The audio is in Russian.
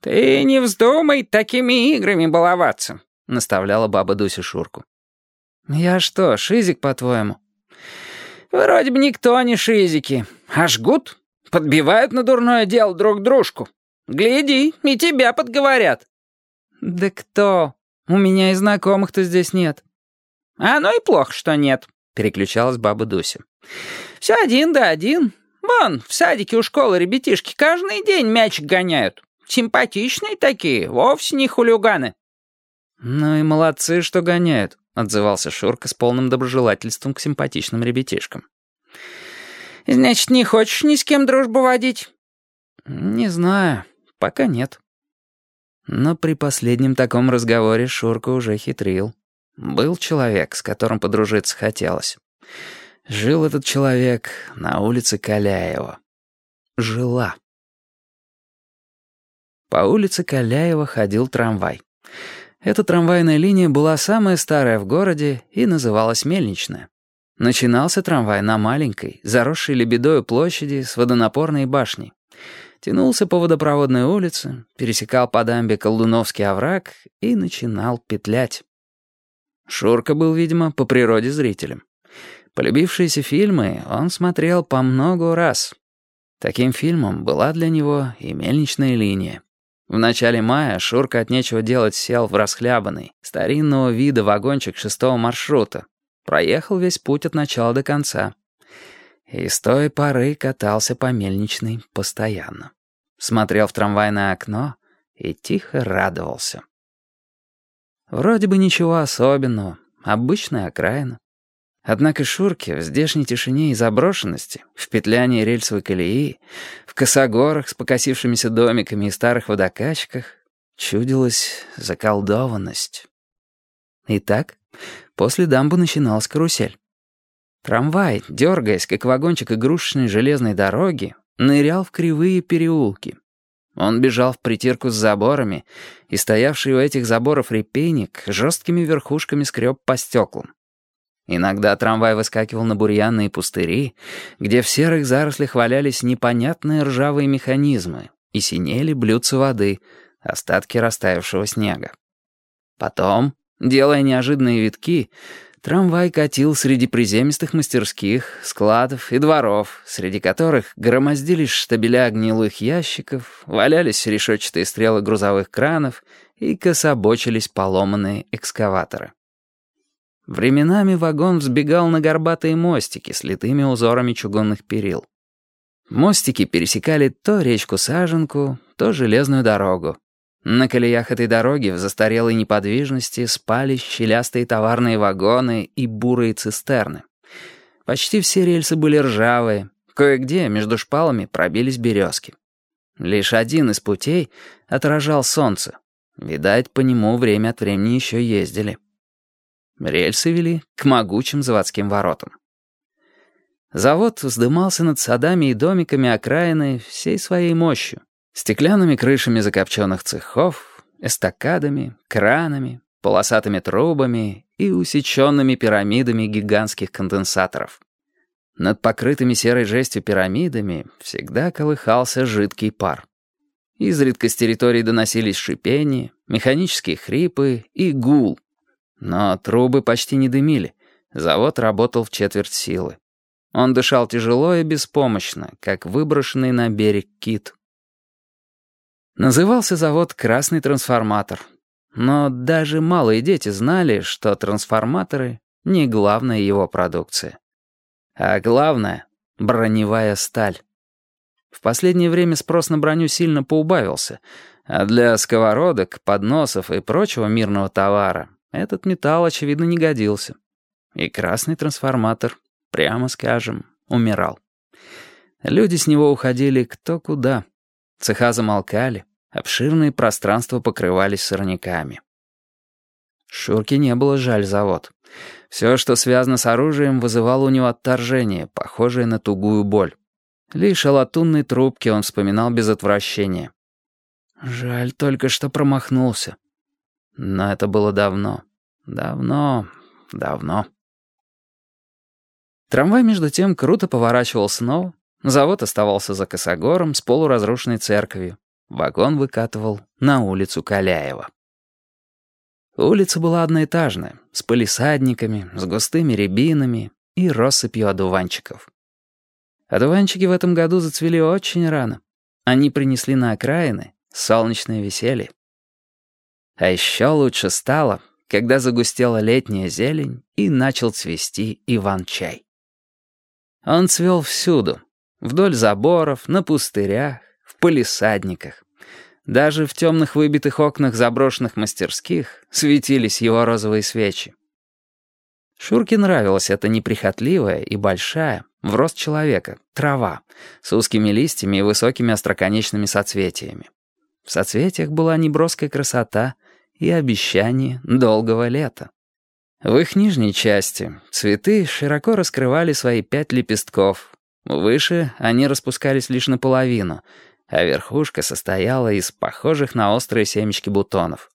«Ты не вздумай такими играми баловаться», — наставляла баба Дуся Шурку. «Я что, шизик, по-твоему?» «Вроде бы никто не шизики, а жгут, подбивают на дурное дело друг дружку. Гляди, и тебя подговорят». «Да кто? У меня и знакомых-то здесь нет». «А ну и плохо, что нет», — переключалась баба Дуся. «Все один да один. Вон, в садике у школы ребятишки каждый день мячик гоняют. Симпатичные такие, вовсе не хулиганы». «Ну и молодцы, что гоняют», — отзывался Шурка с полным доброжелательством к симпатичным ребятишкам. «Значит, не хочешь ни с кем дружбу водить?» «Не знаю, пока нет». Но при последнем таком разговоре Шурка уже хитрил. Был человек, с которым подружиться хотелось. Жил этот человек на улице Каляева. Жила. По улице Каляева ходил трамвай. Эта трамвайная линия была самая старая в городе и называлась Мельничная. Начинался трамвай на маленькой, заросшей лебедою площади с водонапорной башней. Тянулся по водопроводной улице, пересекал по дамбе Колдуновский овраг и начинал петлять. Шурка был, видимо, по природе зрителем. Полюбившиеся фильмы он смотрел по много раз. Таким фильмом была для него и мельничная линия. В начале мая Шурка от нечего делать сел в расхлябанный, старинного вида вагончик шестого маршрута. Проехал весь путь от начала до конца. И с той поры катался по мельничной постоянно. Смотрел в трамвайное окно и тихо радовался. Вроде бы ничего особенного, обычная окраина. Однако Шурке в здешней тишине и заброшенности, в петлянии рельсовой колеи, в косогорах с покосившимися домиками и старых водокачках чудилась заколдованность. Итак, после дамбы начиналась карусель. Трамвай, дергаясь, как вагончик игрушечной железной дороги, нырял в кривые переулки. Он бежал в притирку с заборами, и стоявший у этих заборов репейник жесткими верхушками скреб по стеклам. Иногда трамвай выскакивал на бурьяные пустыри, где в серых зарослях валялись непонятные ржавые механизмы и синели блюдца воды, остатки растаявшего снега. Потом, делая неожиданные витки, трамвай катил среди приземистых мастерских, складов и дворов, среди которых громоздились штабеля гнилых ящиков, валялись решетчатые стрелы грузовых кранов и кособочились поломанные экскаваторы. Временами вагон взбегал на горбатые мостики с литыми узорами чугунных перил. Мостики пересекали то речку Саженку, то железную дорогу. На колеях этой дороги в застарелой неподвижности спали щелястые товарные вагоны и бурые цистерны. Почти все рельсы были ржавые, кое-где между шпалами пробились березки. Лишь один из путей отражал солнце. Видать, по нему время от времени еще ездили. Рельсы вели к могучим заводским воротам. Завод вздымался над садами и домиками окраины всей своей мощью. Стеклянными крышами закопченных цехов, эстакадами, кранами, полосатыми трубами и усеченными пирамидами гигантских конденсаторов. Над покрытыми серой жестью пирамидами всегда колыхался жидкий пар. Изредка с территории доносились шипения, механические хрипы и гул, но трубы почти не дымили. Завод работал в четверть силы. Он дышал тяжело и беспомощно, как выброшенный на берег кит. Назывался завод «Красный трансформатор». Но даже малые дети знали, что трансформаторы — не главная его продукция. А главное — броневая сталь. В последнее время спрос на броню сильно поубавился, а для сковородок, подносов и прочего мирного товара этот металл, очевидно, не годился. И красный трансформатор, прямо скажем, умирал. Люди с него уходили кто куда. Цеха замолкали, обширные пространства покрывались сорняками. Шурке не было жаль завод. Все, что связано с оружием, вызывало у него отторжение, похожее на тугую боль. Лишь о латунной трубке он вспоминал без отвращения. Жаль только, что промахнулся. Но это было давно. Давно, давно. Трамвай, между тем, круто поворачивал снова. Завод оставался за косогором с полуразрушенной церковью. вагон выкатывал на улицу Каляева. Улица была одноэтажная, с палисадниками, с густыми рябинами и россыпью одуванчиков. Одуванчики в этом году зацвели очень рано. Они принесли на окраины солнечное веселье. А еще лучше стало, когда загустела летняя зелень и начал цвести иван-чай. Он цвел всюду, вдоль заборов, на пустырях, в палисадниках. Даже в темных выбитых окнах заброшенных мастерских светились его розовые свечи. Шурке нравилась эта неприхотливая и большая, в рост человека, трава, с узкими листьями и высокими остроконечными соцветиями. В соцветиях была неброская красота и обещание долгого лета. В их нижней части цветы широко раскрывали свои пять лепестков. Выше они распускались лишь наполовину, а верхушка состояла из похожих на острые семечки бутонов.